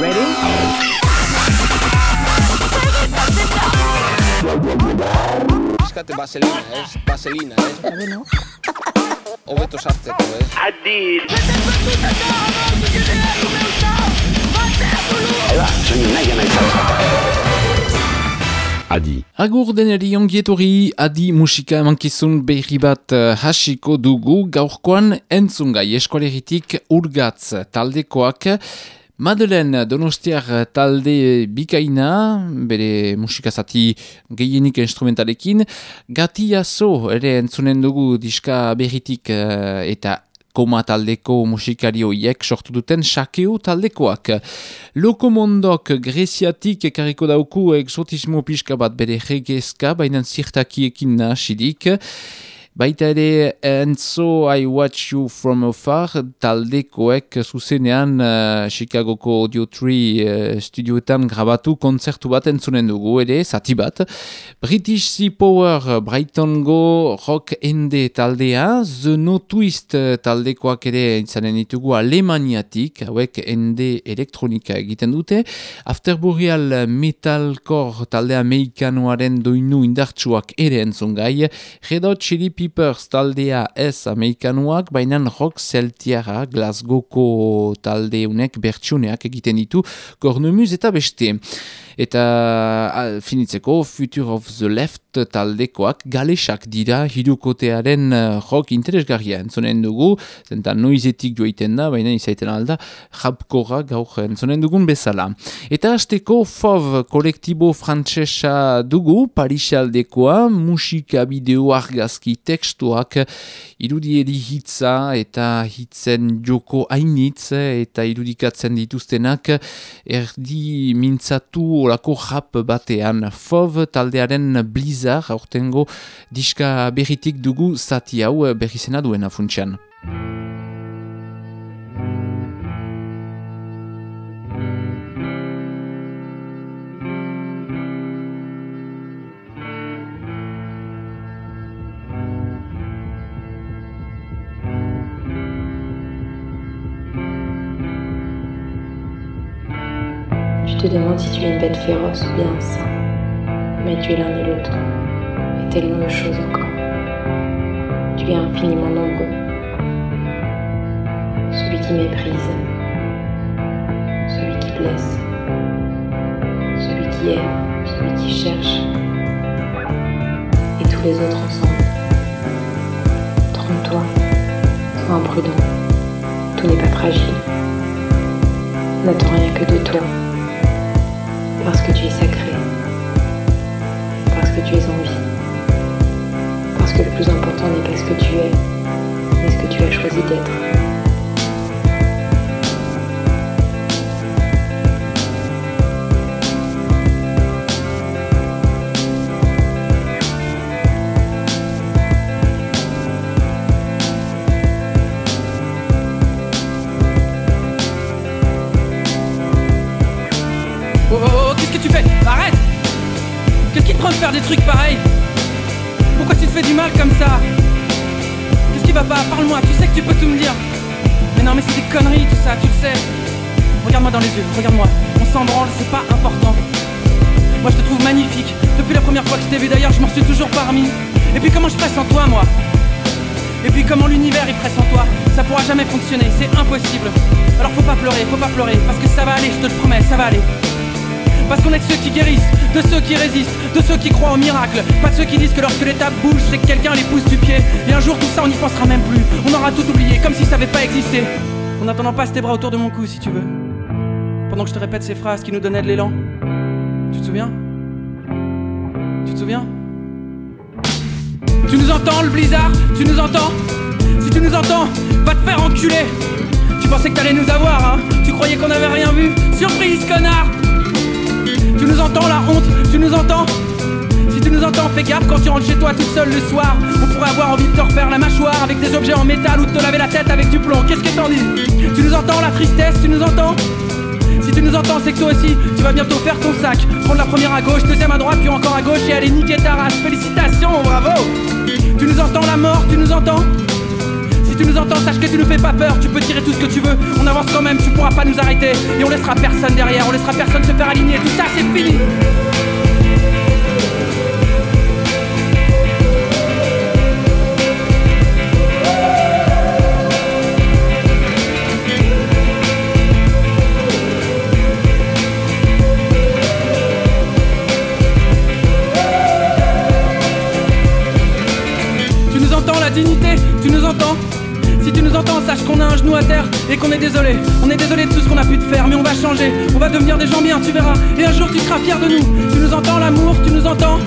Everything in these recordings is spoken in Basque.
Ready? Eskate vaselina, ez? Vaselina, ez? Bueno. Hobeto sartzeko, ez? Adid. Adi. Agur deneri ongietori adi musika emankizun berri bat eh, hasiko dugu gaurkoan entzungai eskualeritik urgatz taldekoak Madeleine Donostiar talde bikaina, bere musika zati gehienik instrumentalekin, gatiazo ere entzunen dugu diska berritik eh, eta koma taldeko musikarioiek sortu duten sakeo taldekoak. Lokomondok greziatik ekarriko dauku exotismo pixka bat bere regezka, baina zirtakiekin nasidik. Baita ere Enzo I Watch You From Afar taldekoek zuzenean uh, Chicagoko Audio 3 uh, studioetan grabatu kontzertu bat entzunen dugu ere, zati bat. British Sea Power Brightongo rock ende taldea, The No Twist taldekoak ere izanen ditugu Alemaniatik, hauek ende elektronika egiten dute. Afterburial Metalcore taldea meikanoaren doinu indartsuak ere entzun gai. Red Chili Peppers taldea ez amerikanuak, baina rock celtiara Glasgowko taldeunek bertsuneak egiten ditu cornemuse eta beste. Eta a, finitzeko Future of the Left taldekoak galesak dira hirukotearen uh, rock interesgarria entzonen dugu, zenta noizetik joiten da, baina izaiten alda japkora gaur entzonen dugun bezala. Eta hasteko FOV kolektibo frantsesa dugu, Parisaldekoa, musika bideo argazki tekstuak irudieri hitza eta hitzen joko hainitz eta irudikatzen dituztenak erdi mintzatu olako rap batean. FOV taldearen blizar aurtengo diska berritik dugu zati hau berrizena duena funtsian. Te demandes si tu es une bête féroce ou bien un saint. Mais tu es l'un et l'autre. Et tellement de choses encore. Tu es infiniment nombreux. Celui qui méprise. Celui qui blesse. Celui qui aime. Celui qui cherche. Et tous les autres ensemble. Trompe-toi. Sois imprudent. Tout n'est pas fragile. N'attends rien que de toi. Parce que tu es sacré. Parce que tu es en vie. Parce que le plus important n'est pas ce que tu es, mais ce que tu as choisi d'être. Pourquoi tu te fais du mal comme ça Qu'est-ce qui va pas Parle-moi, tu sais que tu peux tout me dire. Mais non, mais c'est des conneries tout ça, tu le sais. Regarde-moi dans les yeux, regarde-moi. On s'en branle, c'est pas important. Moi je te trouve magnifique. Depuis la première fois que je t'ai vu d'ailleurs, je m'en suis toujours parmi. Et puis comment je ferais sans toi, moi Et puis comment l'univers il ferait sans toi Ça pourra jamais fonctionner, c'est impossible. Alors faut pas pleurer, faut pas pleurer, parce que ça va aller, je te le promets, ça va aller. Parce qu'on est ceux qui guérissent, de ceux qui résistent, de ceux qui croient au miracle. Pas de ceux qui disent que lorsque l'étape bouge, c'est que quelqu'un les pousse du pied. Et un jour tout ça on n'y pensera même plus. On aura tout oublié, comme si ça avait pas existé. En attendant, passe tes bras autour de mon cou si tu veux. Pendant que je te répète ces phrases qui nous donnaient de l'élan. Tu te souviens? Tu te souviens? Tu nous entends le blizzard? Tu nous entends? Si tu nous entends, va te faire enculer Tu pensais que t'allais nous avoir, hein? Tu croyais qu'on avait rien vu? Surprise, connard Tu nous entends la honte Tu nous entends Si tu nous entends, fais gaffe quand tu rentres chez toi toute seule le soir. On pourrait avoir envie de te refaire la mâchoire avec des objets en métal ou de te laver la tête avec du plomb. Qu'est-ce que t'en dis Tu nous entends la tristesse Tu nous entends si tu nous entends, c'est que toi aussi, tu vas bientôt faire ton sac. Prendre la première à gauche, deuxième à droite, puis encore à gauche et aller niquer ta race. Félicitations, bravo Tu nous entends la mort, tu nous entends tu nous entends, sache que tu nous fais pas peur, tu peux tirer tout ce que tu veux, on avance quand même, tu pourras pas nous arrêter, et on laissera personne derrière, on laissera personne se faire aligner, tout ça c'est fini. Tu nous entends la dignité, tu nous entends si tu nous entends, sache qu'on a un genou à terre et qu'on est désolé. On est désolé de tout ce qu'on a pu te faire, mais on va changer. On va devenir des gens bien, tu verras. Et un jour tu seras fier de nous. Tu nous entends, l'amour, tu nous entends?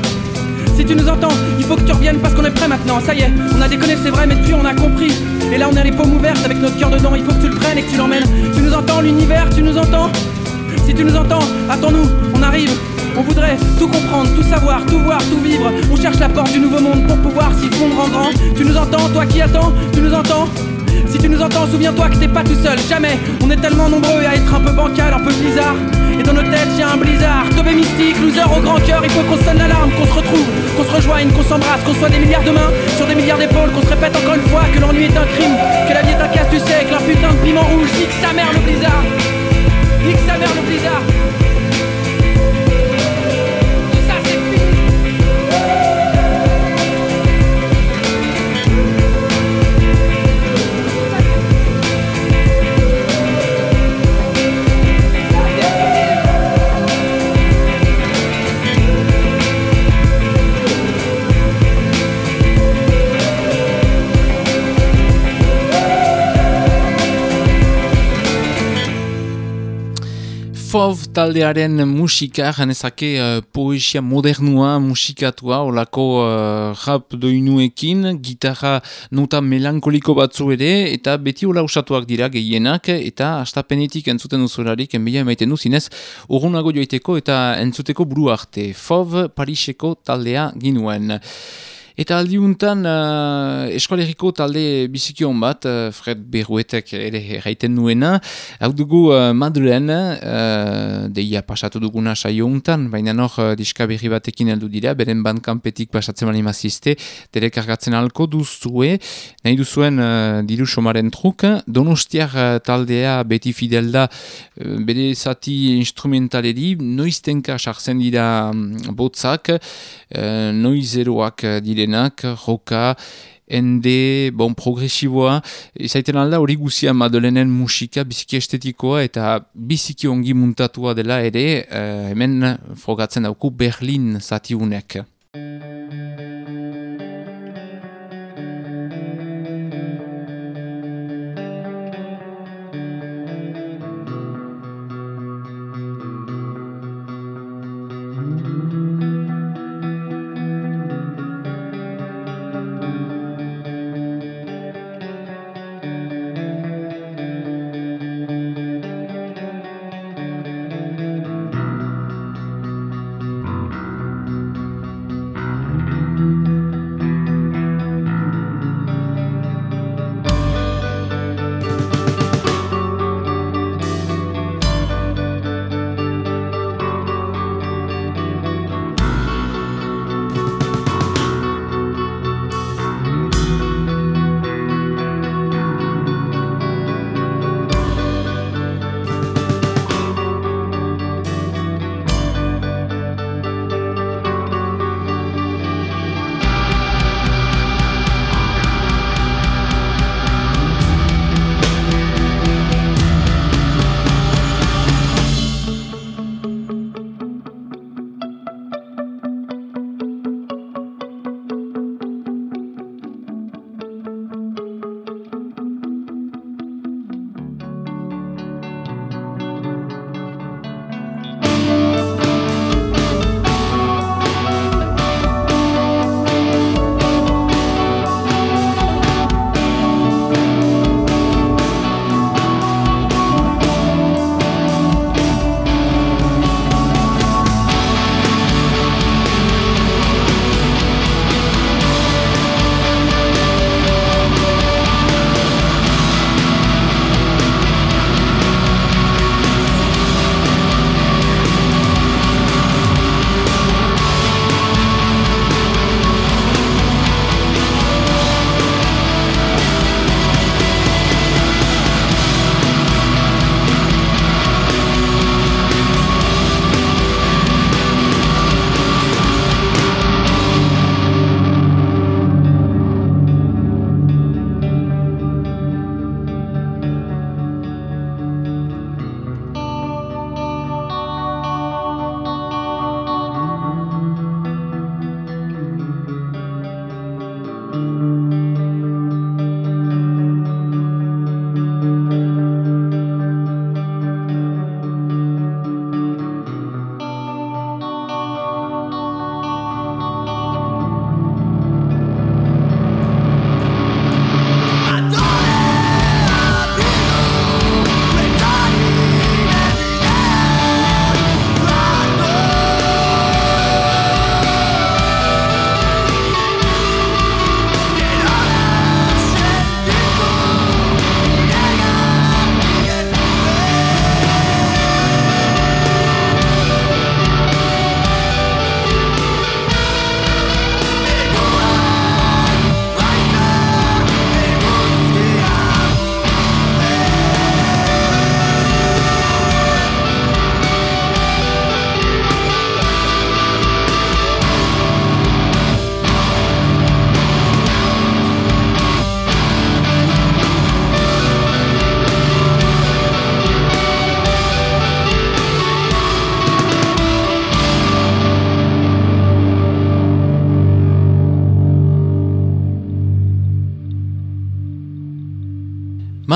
Si tu nous entends, il faut que tu reviennes parce qu'on est prêt maintenant. Ça y est, on a déconné, c'est vrai, mais depuis on a compris. Et là on a les paumes ouvertes avec notre cœur dedans. Il faut que tu le prennes et que tu l'emmènes. Tu nous entends, l'univers, tu nous entends? Si tu nous entends, attends-nous, on arrive. On voudrait tout comprendre, tout savoir, tout voir, tout vivre. On cherche la porte du nouveau monde pour pouvoir s'y fondre en grand. Tu nous entends, toi qui attends, tu nous entends? Si tu nous entends, souviens-toi que t'es pas tout seul, jamais. On est tellement nombreux à être un peu bancal, un peu bizarre. Et dans nos têtes, y a un blizzard. Tobé mystique, loser au grand cœur, il faut qu'on sonne l'alarme, qu'on se retrouve, qu'on se rejoigne, qu'on s'embrasse, qu'on soit des milliards de mains sur des milliards d'épaules, qu'on se répète encore une fois que l'ennui est un crime, que la vie est un casse, tu sais, que leur putain de piment rouge, nique sa mère le blizzard. Nique sa mère le blizzard. Fov taldearen musika, janezake uh, poesia modernua musikatua, olako uh, rap doinuekin, gitarra nota melankoliko batzu ere, eta beti hola usatuak dira gehienak, eta astapenetik entzuten duzularik, enbila emaiten duzinez, urgunago joiteko eta entzuteko buru arte. Fov Pariseko taldea ginuen. Eta aldiuntan uh, eskolegiko talde bizikion bat, uh, Fred Berruetek ere erraiten nuena, hau dugu uh, Madeleine, uh, deia pasatu duguna saio untan, baina nor uh, diska berri batekin heldu dira, beren bandkampetik pasatzen bali mazizte, telekargatzen alko duzue, nahi duzuen uh, diru somaren truk, donostiar uh, taldea beti fidel da, uh, bere zati instrumentaleri, noiztenka sartzen dira um, botzak, uh, noizeroak uh, direnak, joka, ende, bon, progresiboa, izaiten alda hori guzia Madelenen musika biziki estetikoa eta biziki ongi muntatua dela ere, uh, hemen frogatzen dauku Berlin zatiunek.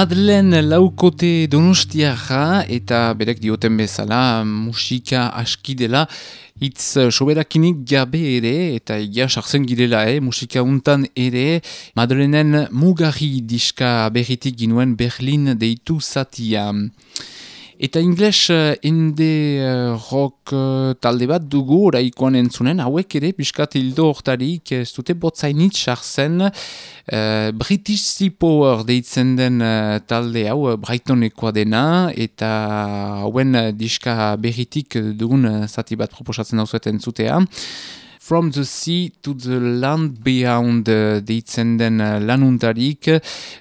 Madeleine laukote donostiara eta berek dioten bezala musika aski dela hitz soberakinik gabe ere eta egia sartzen girela eh, musika untan ere Madeleinen mugarri diska berritik ginuen Berlin deitu zatia. Eta ingles uh, inde uh, rock uh, talde bat dugu oraikoan entzunen, hauek ere, biskat hildo hortarik, ez dute botzainit sartzen. Uh, British Sea Power deitzen den uh, talde hau Brightonekoa dena, eta hauen diska berritik dugun zati bat proposatzen hau zueten zutea. From the Sea to the Land Beyond uh, deitzen den uh, lanuntarik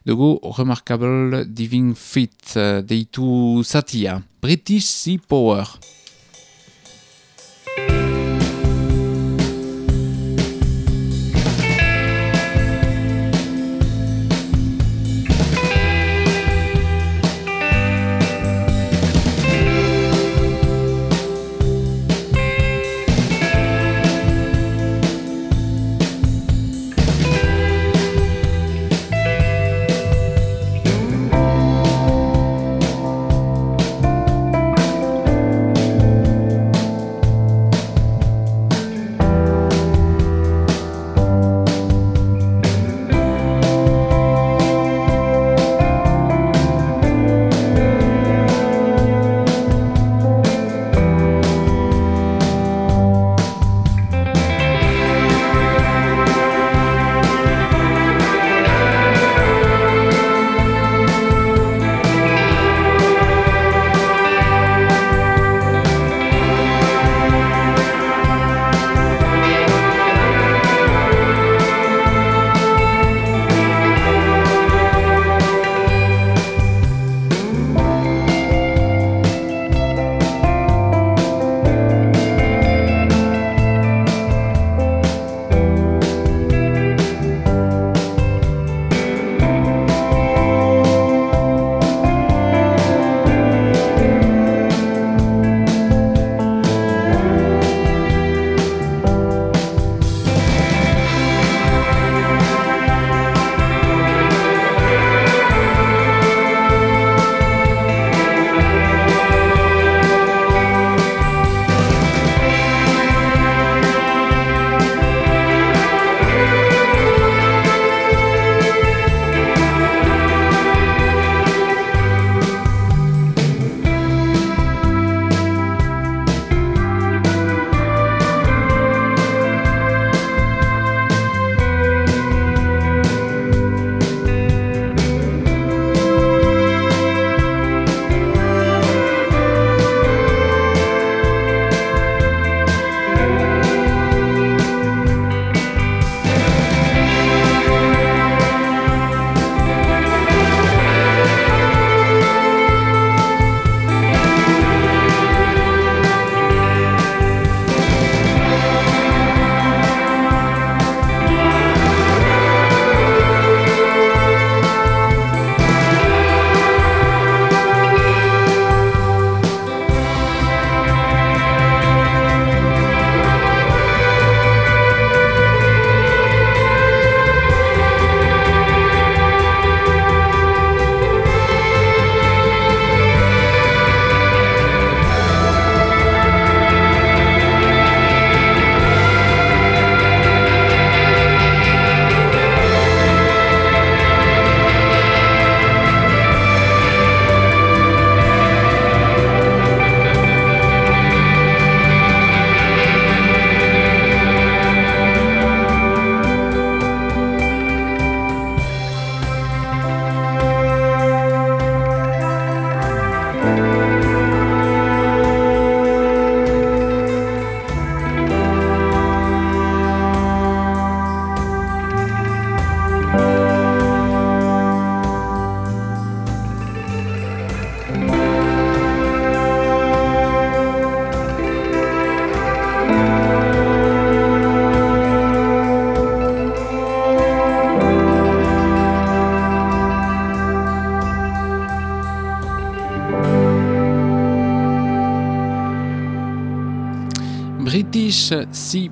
dugu Remarkable Diving Fit uh, deitu satia. British Sea Power.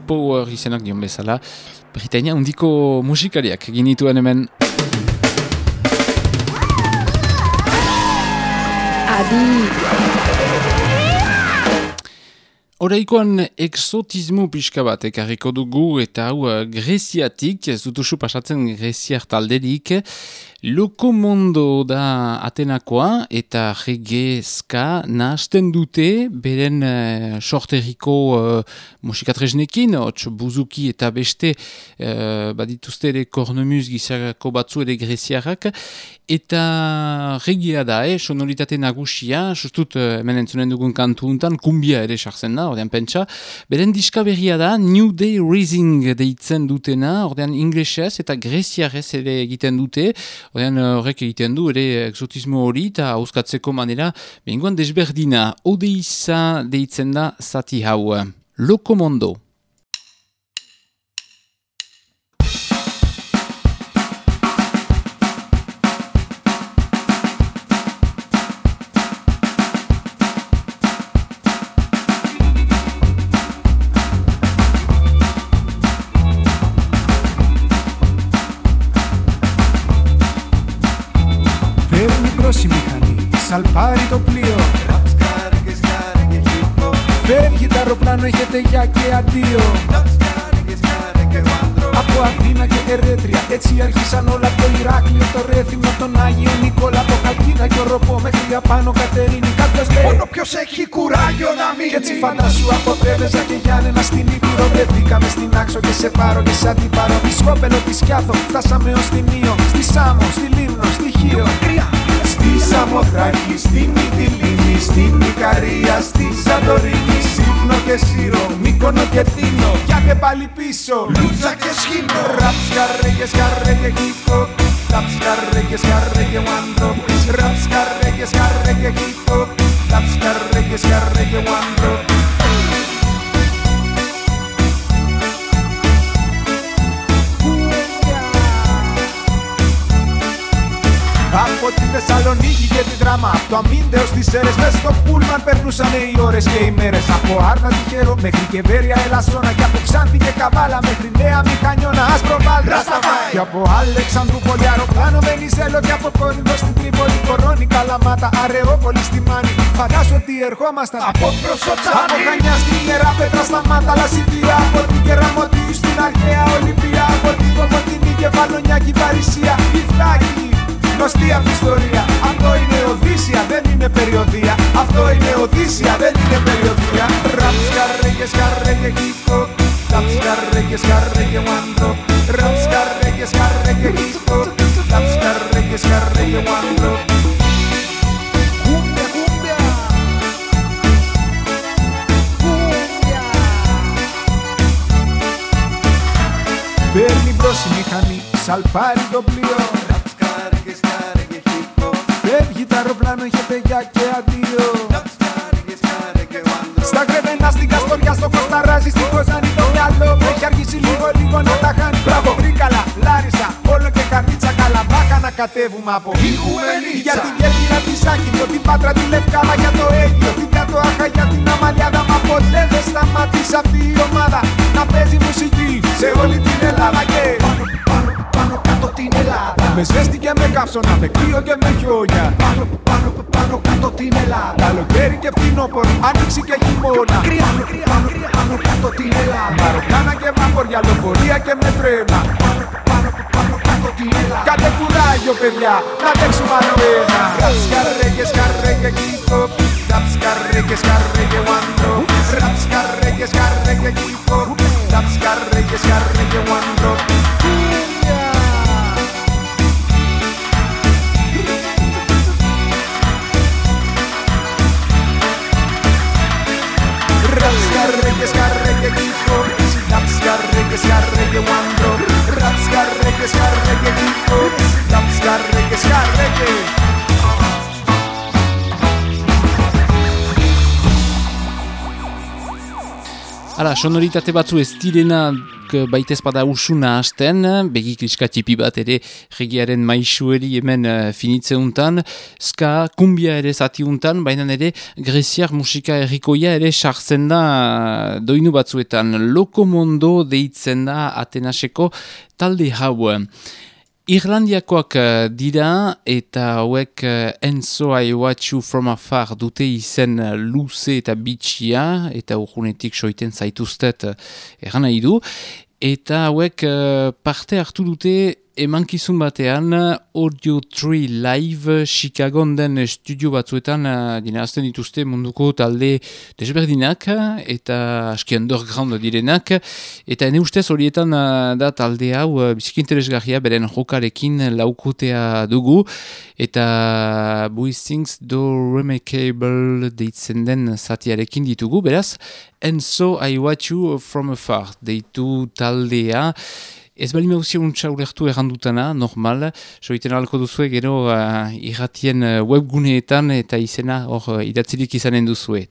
Power izenak dion bezala, Britania undiko musikariak egin dituen hemen. Adi! Horaikoan exotismo pixka bat ekarriko dugu eta hau uh, greziatik, zutusu pasatzen greziar talderik, Lokomondo da Atenakoa eta regezka nahazten dute beren uh, sorteriko uh, musikatresnekin, hotx buzuki eta beste uh, badituzte ere kornemuz gizarako batzu ere greziarrak, eta regia da, eh, sonoritate nagusia, sustut hemen entzunen dugun kantu untan, kumbia ere sartzen da, ordean pentsa, beren diska berria da, New Day Rising deitzen dutena, ordean inglesez eta greziarez ere egiten dute, Horrean horrek egiten du, ere exotismo hori eta hauskatzeko manera, behingoan desberdina, odeiza deitzen da zati hau. Lokomondo. Έχει κουράγιο να μην κι έτσι φαντάσου από Πρέβεζα και Γιάννενα στην Ήπειρο. Βρεθήκαμε στην Άξο και σε πάρω και σαν την πάρω. Τη Σκόπελο, τη Σκιάθο, φτάσαμε ως την Ήο Στη Σάμο, στη Λίμνο, στη Χίο. Στη Σαμοθράκη, στη Μυτιλίνη, στην Ικαρία, στη Σαντορίνη. Σύφνο και Σύρο, Μύκονο και Τίνο. Κι άντε πάλι πίσω, Λούτσα και σχήνο Raps, carregues, carregue, hip hop Raps, carregues, carregue, one drop Raps, carregues, carregue, hip hop Raps, tienes. Δράμα Από το Αμίντεο στις Σέρες Μες στο Πούλμαν περνούσαν οι ώρες και οι μέρες Από Άρτα τυχερό μέχρι και Βέρεια Ελασσόνα Και από Ξάνθη και Καβάλα μέχρι Νέα Μηχανιώνα Άσπρο Βάλτα Ρασταφάι. Και από Αλεξανδρούπολη αεροπλάνο Βενιζέλο Και από Κόρινθο στην Τρίπολη Κορώνη Καλαμάτα Αρεόπολη στη Μάνη Φαντάσου ότι ερχόμασταν Από Προσοτσάνη. από Χανιά στην Ιερά Πέτρα στα Μάτα Λασιτία Από την Κεραμωτή στην Αρχαία Ολυμπία Από την Κομωτινή και Βαλονιάκη Παρισία Ιφτάκη Γνωστή αυτή η ιστορία Αυτό είναι Οδύσσια δεν είναι περιοδία. Αυτό είναι Οδύσσια δεν είναι περιοδία. Ραψ καρέγες καρέγε χίπο Ραψ καρέγες καρέγε βάντρο Ραψ καρέγες καρέγε χίπο Ραψ καρέγες καρέγε βάντρο Κούμπια κούμπια Παίρνει μπρος η μηχανή, σαλπάρει το πλοίο αεροπλάνο, έχετε για και αντίο. Στα κρεβένα, στην Καστοριά, στο Κοσταράζι, στην Κοζάνη το μυαλό. Μου έχει αργήσει λίγο λίγο να τα χάνει. Μπράβο, Τρίκαλα, Λάρισα, όλο και καρδίτσα καλαμπάκα να κατέβουμε από Ιχουμενίτσα. Για την Κέρκυρα, της Σάκυνο, την Πάτρα, τη Λευκάδα, για το Αίγιο, την Κατοάχα, για την Αμαλιάδα Μα ποτέ δεν σταματήσει αυτή η ομάδα. Να παίζει μουσική σε όλη την Ελλάδα και την Ελλάδα. Με ζέστη και με κάψωνα, με κρύο και με χιόνια. Πάνω, πάνω, πάνω κάτω την Ελλάδα. Καλοκαίρι και φθινόπωρο, άνοιξη και χειμώνα. Κρύα, κρύα, κρύα, πάνω κάτω την Ελλάδα. Μαροκάνα και βάμπορια, λεωφορεία και με τρένα. Πάνω, πάνω, πάνω κάτω την Ελλάδα. Κάντε κουράγιο παιδιά, να τρέξουμε άλλο ένα. Ραψ καρέγες, καρέγε hip hop Ραψ καρέγες, καρέγε one drop Ραψ καρέγες, καρέγε hip hop Ραψ καρέγες, καρέγε one scarreghe, scarreghe, tutto, la scarreghe, scarreghe. Hala, sonoritate batzu ez direna baitez bada usuna hasten, begi kliska tipi bat ere regiaren maixueri hemen uh, finitze untan, ska kumbia ere zati untan, baina ere greziar musika errikoia ere sartzen da uh, doinu batzuetan. Lokomondo deitzen da Atenaseko talde hau. Irlandiakoak uh, dira eta hauek uh, Enzo I Watch You From Afar dute izen uh, luze eta bitxia eta urgunetik soiten zaituztet eran nahi du. Eta hauek parte hartu dute emankizun batean Audio 3 Live Chicago den studio batzuetan dinazten dituzte munduko talde desberdinak eta aski underground direnak eta ene ustez horietan uh, da talde hau uh, biziki interesgarria beren jokarekin laukotea dugu eta Things Do Remarkable deitzen den zatiarekin ditugu beraz And so I watch you from afar deitu taldea Ez bali meuzio untsa ulertu errandutana, normal, soiten alko duzue gero uh, irratien uh, webguneetan eta izena hor uh, idatzilik izanen duzue.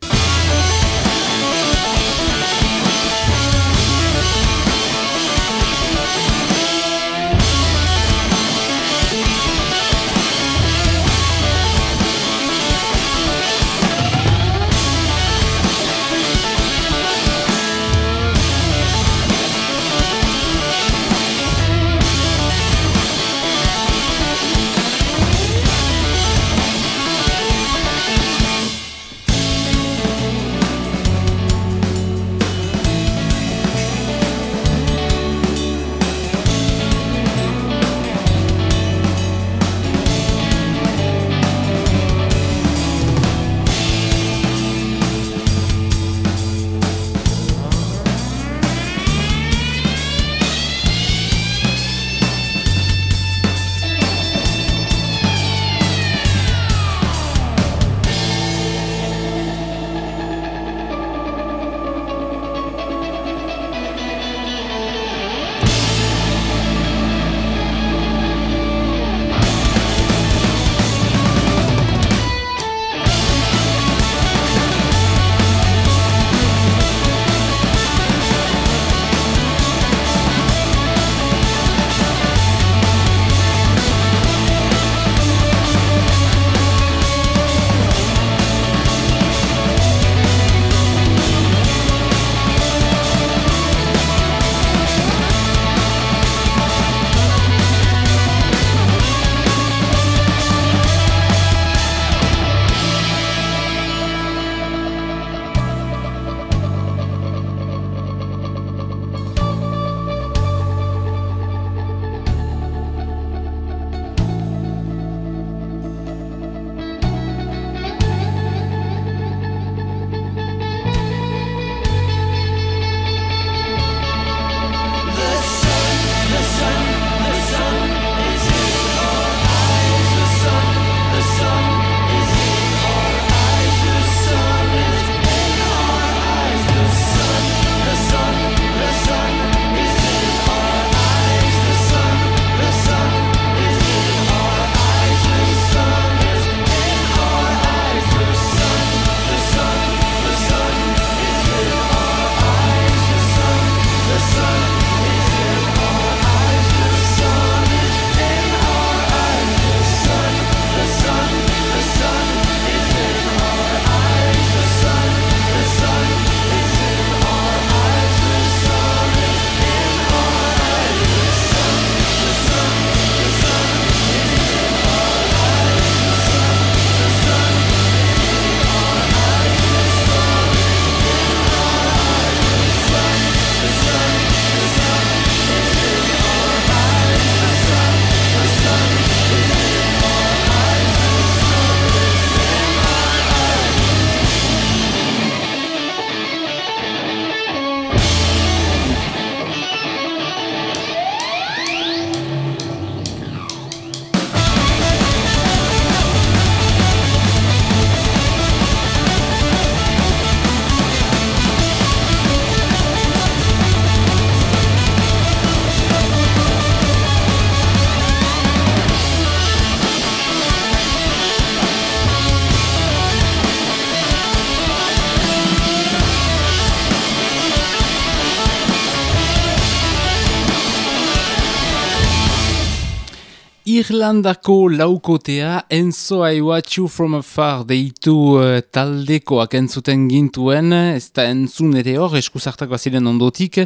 Irlandako laukotea Enzo I Watch You From Afar deitu uh, taldekoak entzuten gintuen, ez da entzun ere hor, eskuzartako ziren ondotik,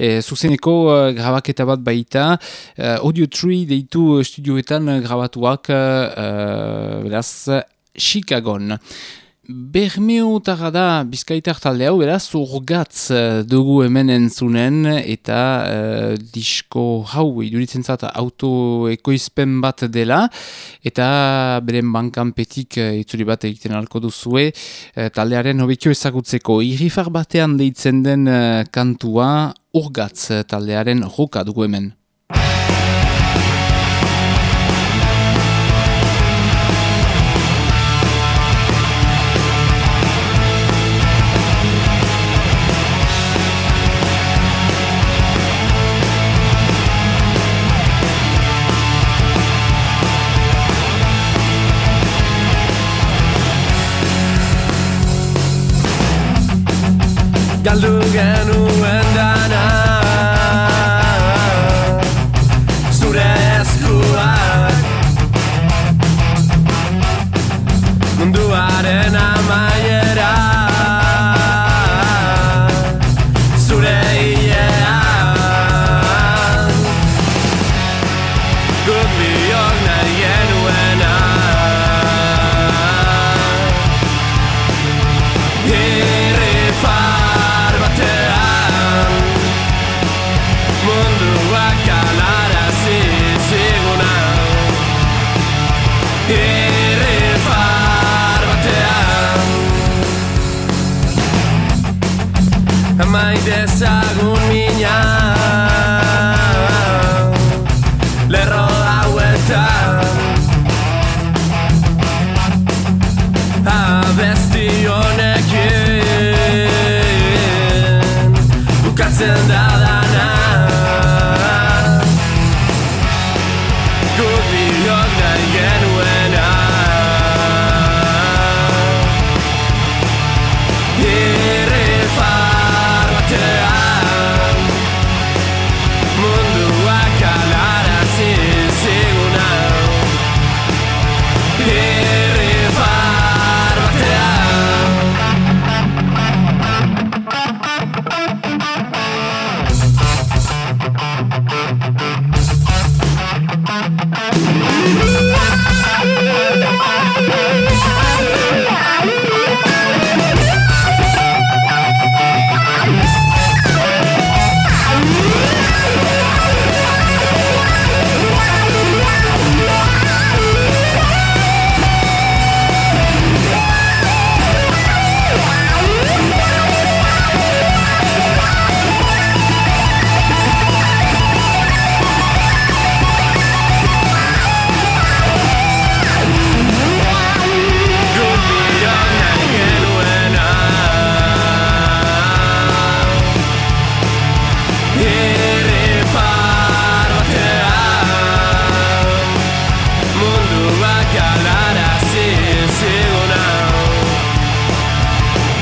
e, zuzeneko uh, grabaketa bat baita, uh, Audio Tree deitu studioetan grabatuak, uh, beraz, Chicagon. Bermeotara da bizkaitar talde hau, beraz, urgatz uh, dugu hemen entzunen eta uh, disko hau iduritzen zata autoekoizpen bat dela eta beren bankanpetik uh, itzuri bat egiten alko duzue uh, taldearen hobekio ezagutzeko irrifar batean deitzen den uh, kantua urgatz taldearen joka dugu hemen. ya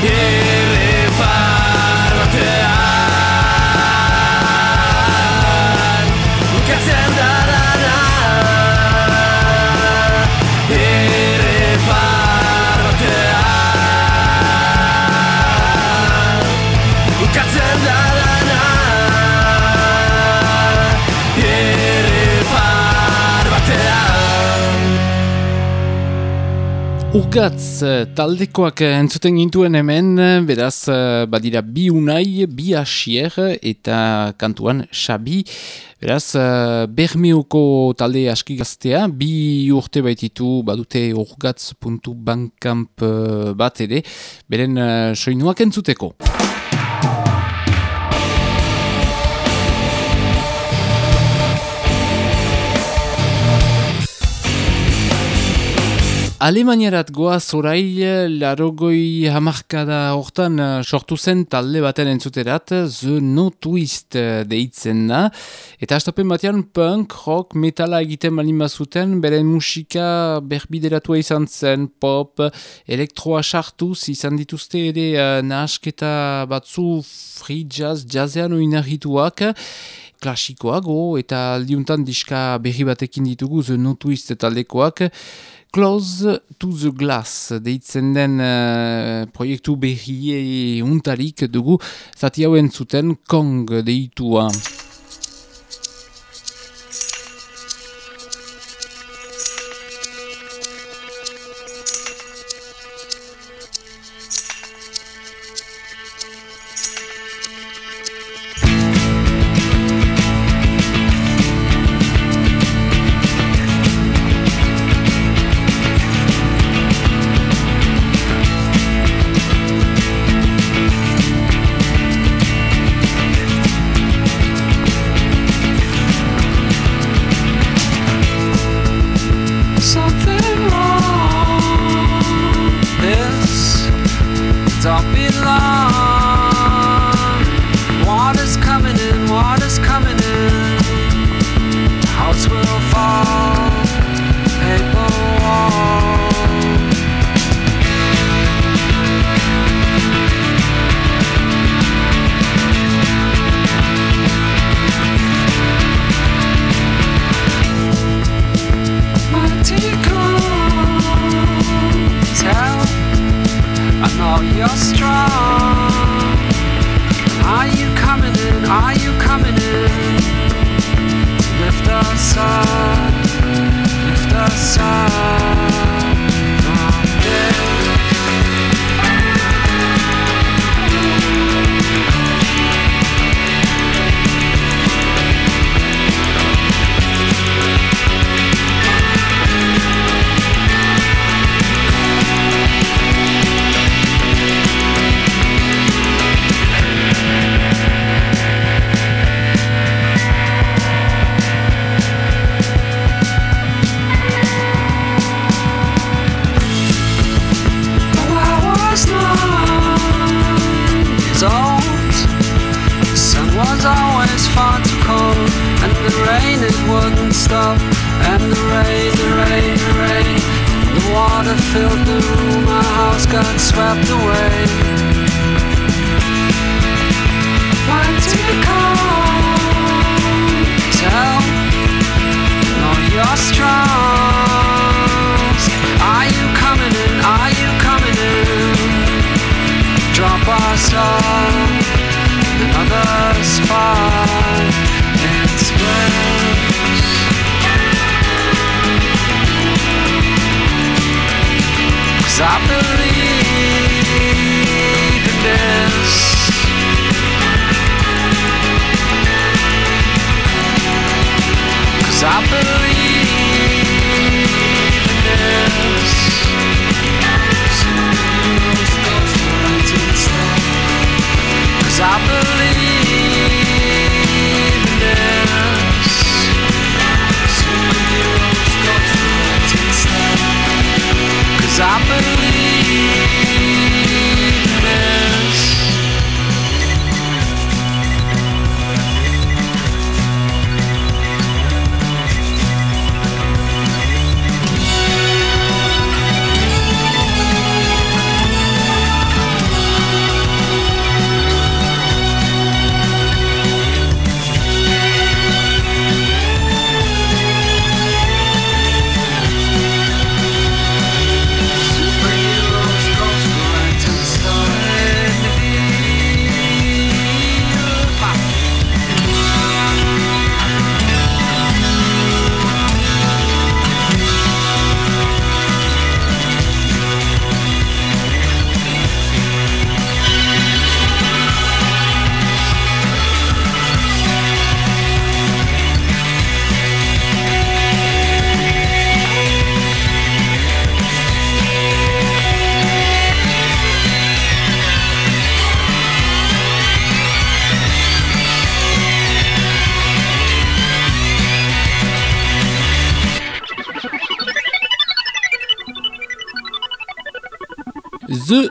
Irrifar Urgatz eh, taldekoak eh, entzuten gintuen hemen, eh, beraz badira bi unai, bi asier eta kantuan xabi. Beraz, Bermeoko talde aski gaztea, bi urte baititu badute urgatz.bankamp bat ere, beren soinuak entzuteko. Alemaniarat goaz orai larogoi hamarkada hortan eh, sortu zen talde baten entzuterat The No Twist eh, deitzen da. Eta astapen batean punk, rock, metala egiten balin bazuten, beren musika berbideratua izan zen, pop, elektroa sartuz izan dituzte ere uh, nahasketa batzu free jazz, jazzean oinarrituak. klasikoago eta aldiuntan diska berri batekin ditugu The No Twist taldekoak Close to the Glass deitzen den uh, proiektu berri untarik dugu zati hauen zuten Kong deitua. been swept away. Why to become? Tell, me you're strong. Are you coming in? Are you coming in? Drop us off another spot in space. I believe Cause I believe in this. Cause I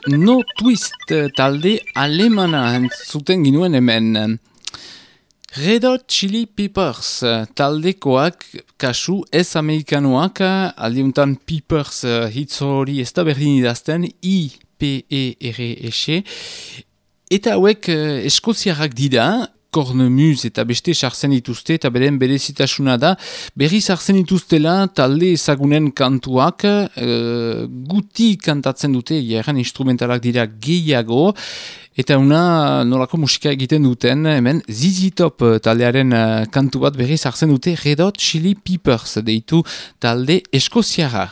Twist talde alemana entzuten ginuen hemen. Red Hot Chili Peppers taldekoak kasu ez amerikanoak aldiuntan Peppers hitz hori ez da berdin idazten I-P-E-R-S Eta hauek eskoziarrak dira kornemuz eta beste sartzen dituzte eta beren berezitasuna da berri sartzen dituztela talde ezagunen kantuak uh, guti kantatzen dute jaren instrumentalak dira gehiago Eta una nolako musika egiten duten, hemen Zizi Top taldearen uh, kantu bat berri sartzen dute Red Hot Chili Peppers deitu talde eskoziara.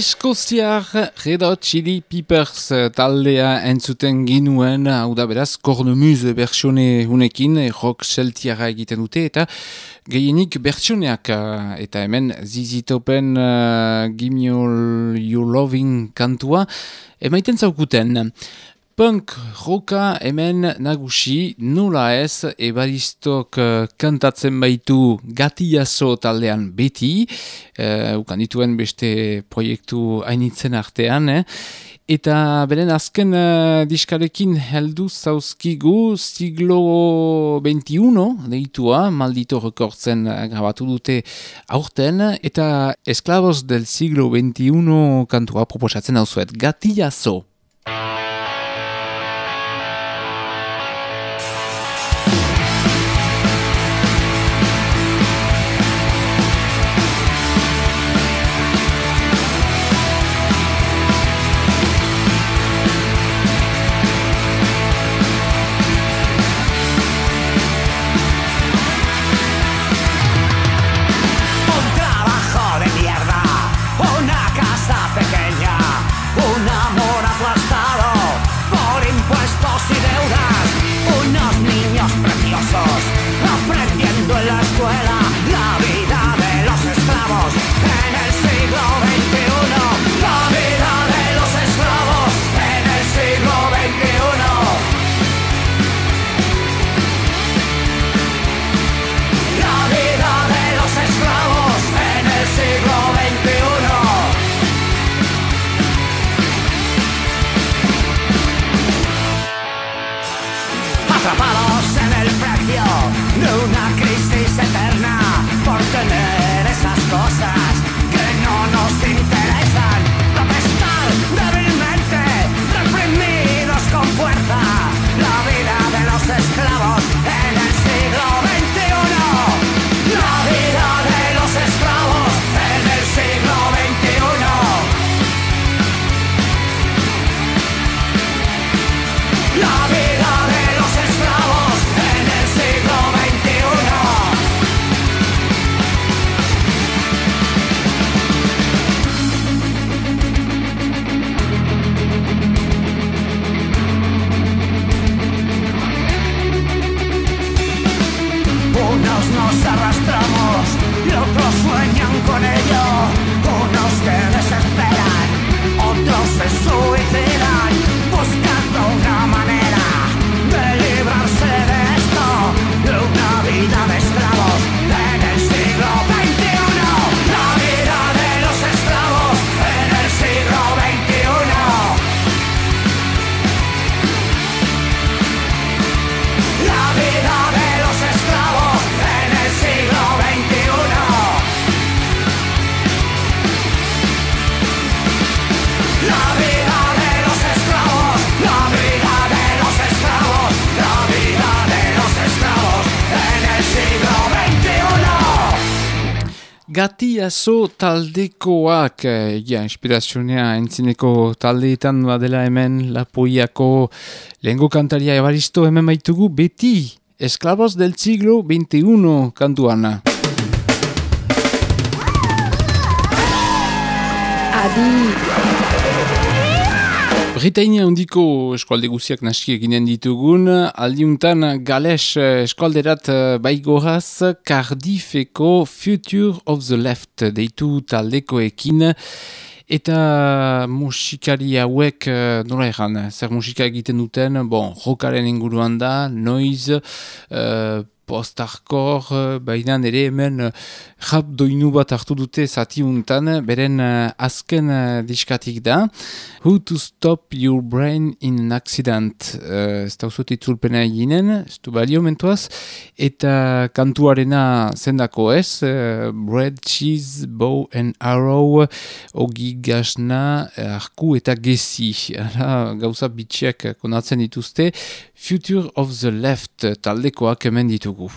Eskoziar Red Hot Chili Peppers taldea entzuten ginuen, hau da beraz, kornemuz bertsione hunekin, rock seltiara egiten dute, eta gehienik bertsioneak, eta hemen zizitopen uh, Gimme You Loving kantua, emaiten zaukuten punk roka hemen nagusi nula ez ebaristok uh, kantatzen baitu gatiazo taldean beti, uh, ukan dituen beste proiektu hainitzen artean, eh? eta beren azken uh, diskarekin heldu zauzkigu siglo 21 deitua, maldito rekortzen uh, grabatu dute aurten, eta esklabos del siglo 21 kantua proposatzen hau zuet, gatillazo. Gatiazo taldekoak, eh, ja, inspirazionea entzineko taldeetan badela hemen Lapoiako lehengo kantaria ebaristo hemen baitugu beti Esclavos del siglo XXI kantuana. Adi, Britainia handiko eskualde guziak naski eginen ditugun, aldiuntan gales eh, eskualderat eh, baigoraz Cardiffeko Future of the Left deitu taldekoekin, eta musikari hauek eh, nola egan, zer musika egiten duten, bon, rockaren inguruan da, noise, uh, post-hardcore, baina ere hemen rap doinu bat hartu dute zati untan, beren eh, azken eh, diskatik da. Who to stop your brain in an accident. Uh, ez da uzot itzulpena eginen, ez du balio mentuaz, eta kantuarena zendako ez, uh, bread, cheese, bow and arrow, ogi gasna, uh, arku eta gezi. Ara, gauza bitxiak konatzen dituzte, Future of the Left taldekoak hemen ditugu.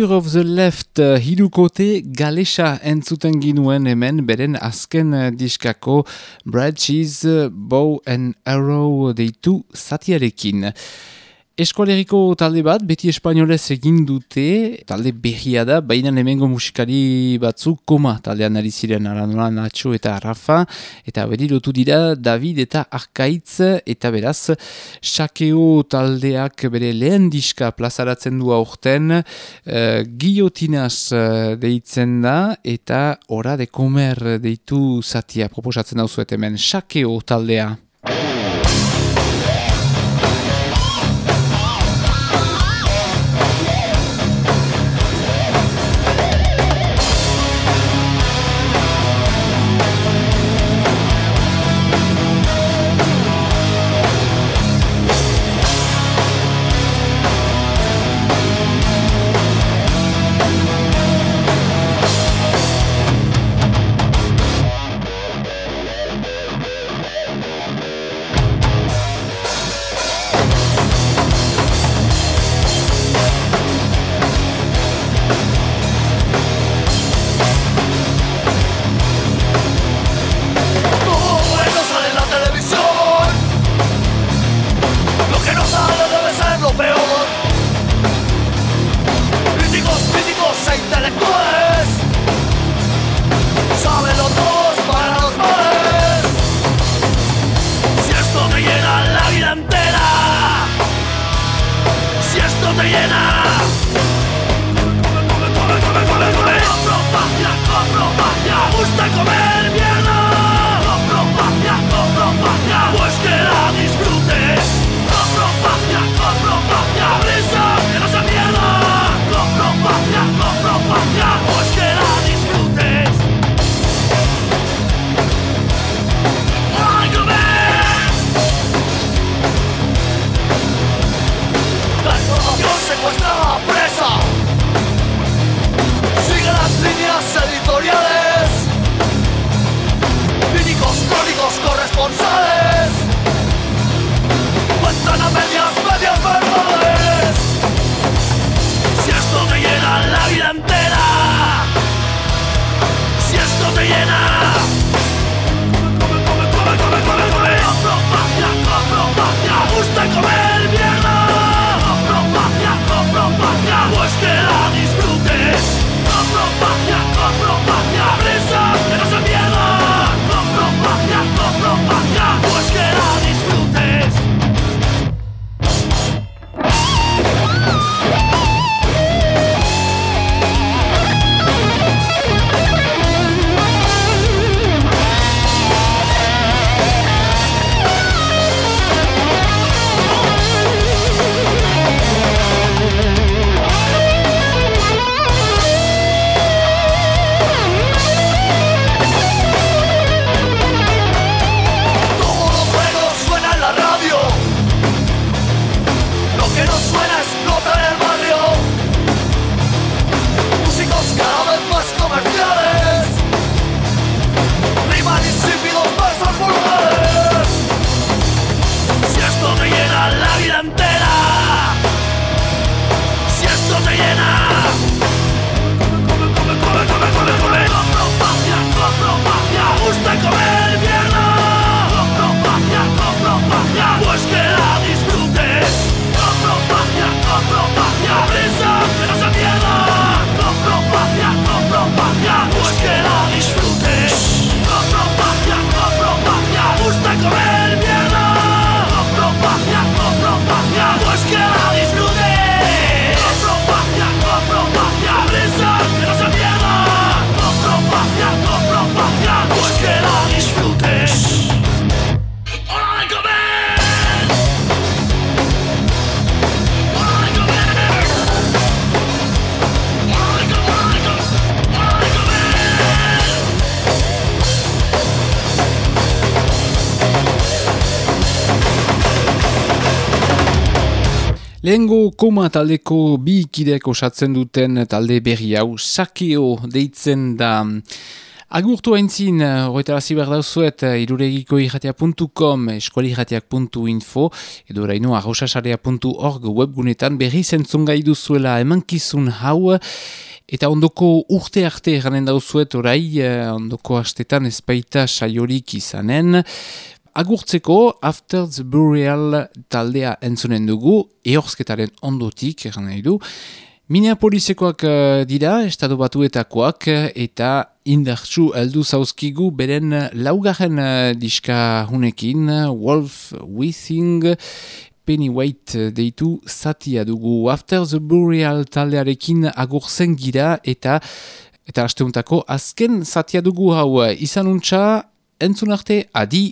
Future of the Left eh, hirukote galesa entzuten ginuen hemen beren azken eh, diskako Bradshees, eh, Bow and Arrow deitu zatiarekin eskoaleriko talde bat, beti espainolez egin dute, talde berria da, baina hemengo musikari batzuk koma taldean ziren Aranola, Nacho eta Rafa, eta beri lotu dira David eta Arkaitz, eta beraz, sakeo taldeak bere lehen diska plazaratzen du aurten, eh, uh, guillotinaz eh, deitzen da, eta ora de komer deitu zatia proposatzen hau zuet hemen, sakeo taldea. suena, explota en el barrio. Músicos cada vez más comerciales, rimas insípidos, versos vulgares. Si esto te llena la vida entera, si esto te llena. Come, come, come, come, come, come, come, come, come, come, come, come, Lehengo koma taldeko bi ikidek osatzen duten talde berri hau sakeo deitzen da. Agurtu haintzin, horretara ziber dauzuet, iruregiko irratia.com, eskualirratiak.info, edo raino arrosasarea.org webgunetan berri zentzun gai duzuela emankizun hau, Eta ondoko urte arte eranen dauzuet orai, ondoko astetan ezpaita saiorik izanen. Agurtzeko, After the Burial taldea entzunen dugu, ehorzketaren ondotik, eran nahi du. Minneapolisekoak uh, dira, estado batuetakoak, eta indartsu heldu zauzkigu beren laugarren uh, diska hunekin, Wolf Withing, Penny White deitu zatia dugu. After the Burial taldearekin agurtzen gira, eta eta asteuntako azken zatia dugu hau izanuntza, entzun arte, adi!